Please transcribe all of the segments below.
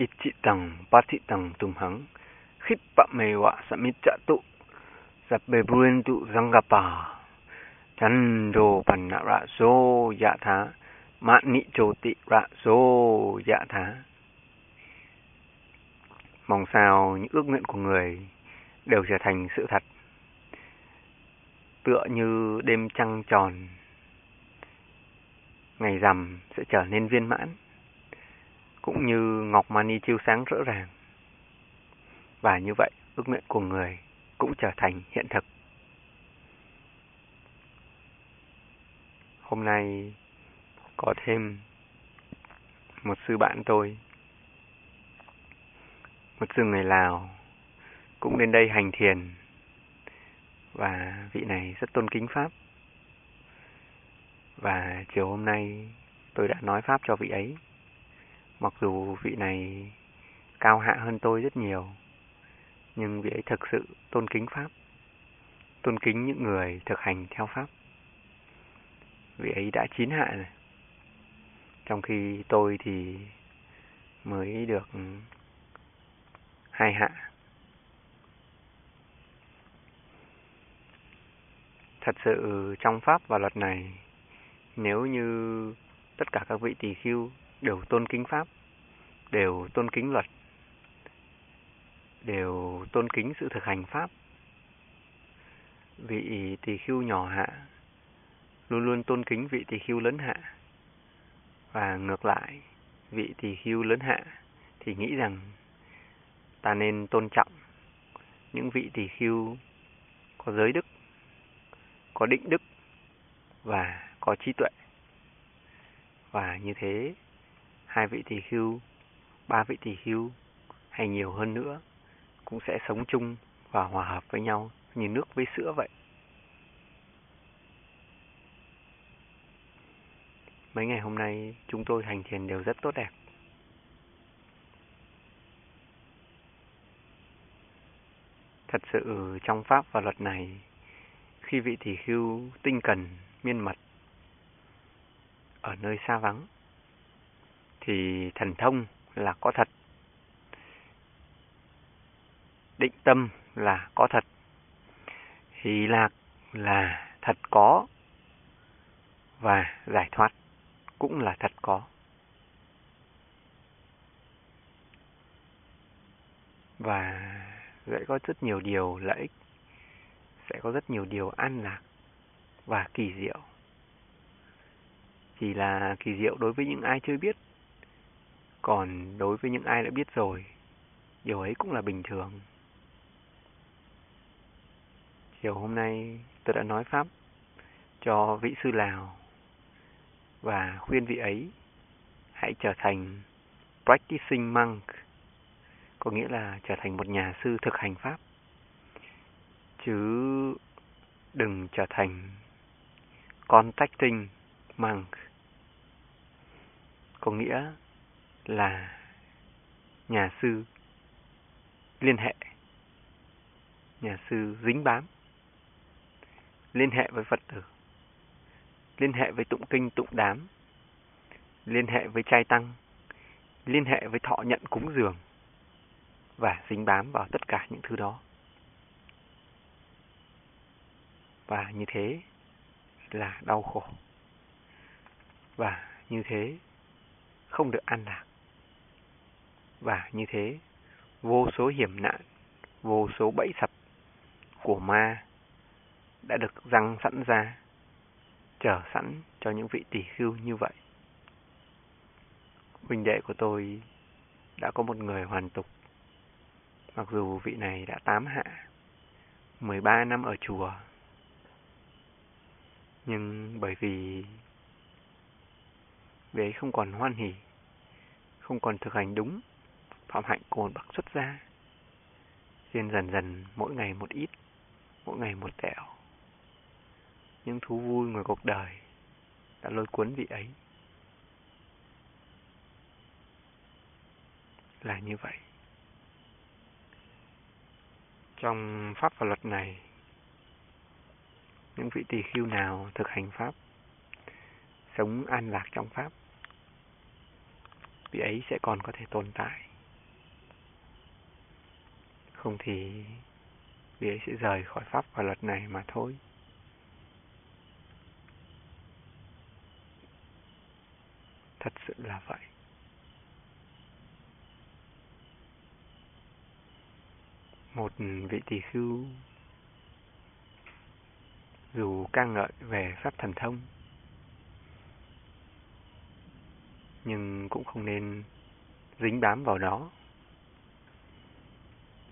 Ichitang, patitang tumhang khippa mewa samicatu sabbe bruentu zangapa, chando panna ra so ya tha mani choti ra so ya tha mong sao những ước nguyện của người đều trở thành sự thật, tựa như đêm trăng tròn, ngày rằm sẽ trở nên viên mãn cũng như ngọc mani chiếu sáng rõ ràng. Và như vậy, ước nguyện của người cũng trở thành hiện thực. Hôm nay có thêm một sư bạn tôi, một sư người Lào, cũng đến đây hành thiền. Và vị này rất tôn kính Pháp. Và chiều hôm nay tôi đã nói Pháp cho vị ấy Mặc dù vị này cao hạ hơn tôi rất nhiều, nhưng vị ấy thực sự tôn kính Pháp, tôn kính những người thực hành theo Pháp. Vị ấy đã chín hạ rồi. Trong khi tôi thì mới được hai hạ. Thật sự trong Pháp và luật này, nếu như tất cả các vị tỳ khưu đều tôn kính Pháp, đều tôn kính luật, đều tôn kính sự thực hành Pháp. Vị tỳ khưu nhỏ hạ luôn luôn tôn kính vị tỳ khưu lớn hạ. Và ngược lại, vị tỳ khưu lớn hạ thì nghĩ rằng ta nên tôn trọng những vị tỳ khưu có giới đức, có định đức và có trí tuệ. Và như thế hai vị tỷ hưu, ba vị tỷ hưu hay nhiều hơn nữa cũng sẽ sống chung và hòa hợp với nhau như nước với sữa vậy. Mấy ngày hôm nay chúng tôi hành thiền đều rất tốt đẹp. Thật sự trong pháp và luật này, khi vị tỷ hưu tinh cần, miên mật ở nơi xa vắng thì thần thông là có thật. Định tâm là có thật. Hỷ lạc là thật có. Và giải thoát cũng là thật có. Và sẽ có rất nhiều điều lợi ích, sẽ có rất nhiều điều an lạc và kỳ diệu. Chỉ là kỳ diệu đối với những ai chưa biết còn đối với những ai đã biết rồi, điều ấy cũng là bình thường. Chiều hôm nay tôi đã nói Pháp cho vị sư Lào và khuyên vị ấy hãy trở thành practicing monk, có nghĩa là trở thành một nhà sư thực hành Pháp, chứ đừng trở thành contacting monk, có nghĩa là nhà sư liên hệ, nhà sư dính bám, liên hệ với phật tử, liên hệ với tụng kinh, tụng đám, liên hệ với trai tăng, liên hệ với thọ nhận cúng dường và dính bám vào tất cả những thứ đó. Và như thế là đau khổ. Và như thế không được an lạc và như thế, vô số hiểm nạn, vô số bẫy sập của ma đã được răng sẵn ra, chờ sẵn cho những vị tỷ khưu như vậy. Huynh đệ của tôi đã có một người hoàn tục, mặc dù vị này đã tám hạ, 13 năm ở chùa. Nhưng bởi vì vị ấy không còn hoan hỉ, không còn thực hành đúng Phạm hạnh cồn bậc xuất ra. Duyên dần dần mỗi ngày một ít, mỗi ngày một tẹo. Những thú vui ngoài cuộc đời đã lôi cuốn vị ấy. Là như vậy. Trong pháp và luật này, những vị tỳ khưu nào thực hành pháp, sống an lạc trong pháp, vị ấy sẽ còn có thể tồn tại không thì vị ấy sẽ rời khỏi pháp và luật này mà thôi. Thật sự là vậy. Một vị tỳ khưu, dù ca ngợi về pháp thần thông, nhưng cũng không nên dính bám vào đó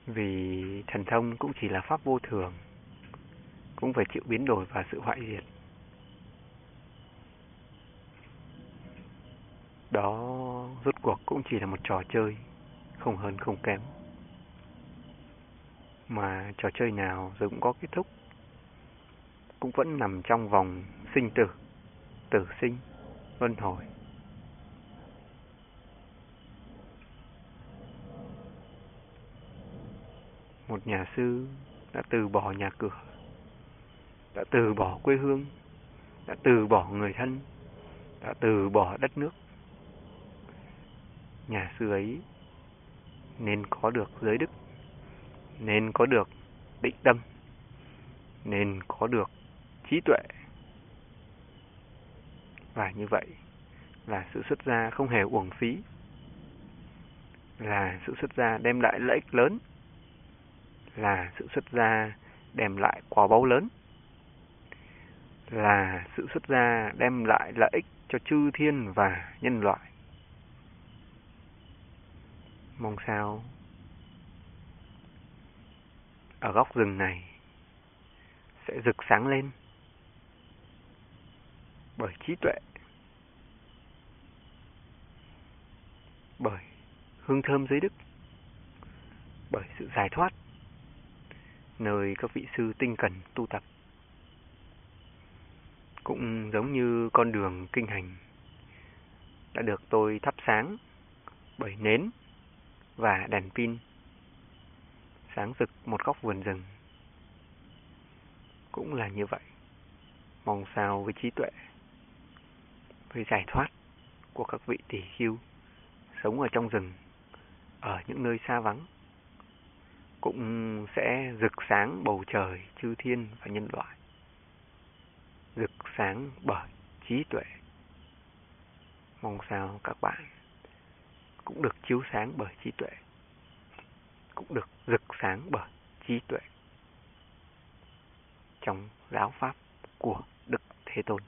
vì thần thông cũng chỉ là pháp vô thường, cũng phải chịu biến đổi và sự hoại diệt. Đó, rốt cuộc cũng chỉ là một trò chơi, không hơn không kém. Mà trò chơi nào rồi cũng có kết thúc, cũng vẫn nằm trong vòng sinh tử tử sinh, luân hồi. Một nhà sư đã từ bỏ nhà cửa, đã từ bỏ quê hương, đã từ bỏ người thân, đã từ bỏ đất nước. Nhà sư ấy nên có được giới đức, nên có được định tâm, nên có được trí tuệ. Và như vậy là sự xuất gia không hề uổng phí, là sự xuất gia đem lại lợi ích lớn là sự xuất gia đem lại quả báu lớn, là sự xuất gia đem lại lợi ích cho chư thiên và nhân loại. Mong sao ở góc rừng này sẽ rực sáng lên bởi trí tuệ, bởi hương thơm giới đức, bởi sự giải thoát nơi các vị sư tinh cần tu tập. Cũng giống như con đường kinh hành đã được tôi thắp sáng bởi nến và đèn pin sáng rực một góc vườn rừng. Cũng là như vậy. Mong sao với trí tuệ, với giải thoát của các vị tỷ hưu sống ở trong rừng, ở những nơi xa vắng cũng sẽ rực sáng bầu trời, chư thiên và nhân loại. Rực sáng bởi trí tuệ. Mong sao các bạn cũng được chiếu sáng bởi trí tuệ. Cũng được rực sáng bởi trí tuệ trong giáo pháp của Đức Thế Tôn.